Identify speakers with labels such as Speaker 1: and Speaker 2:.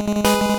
Speaker 1: Música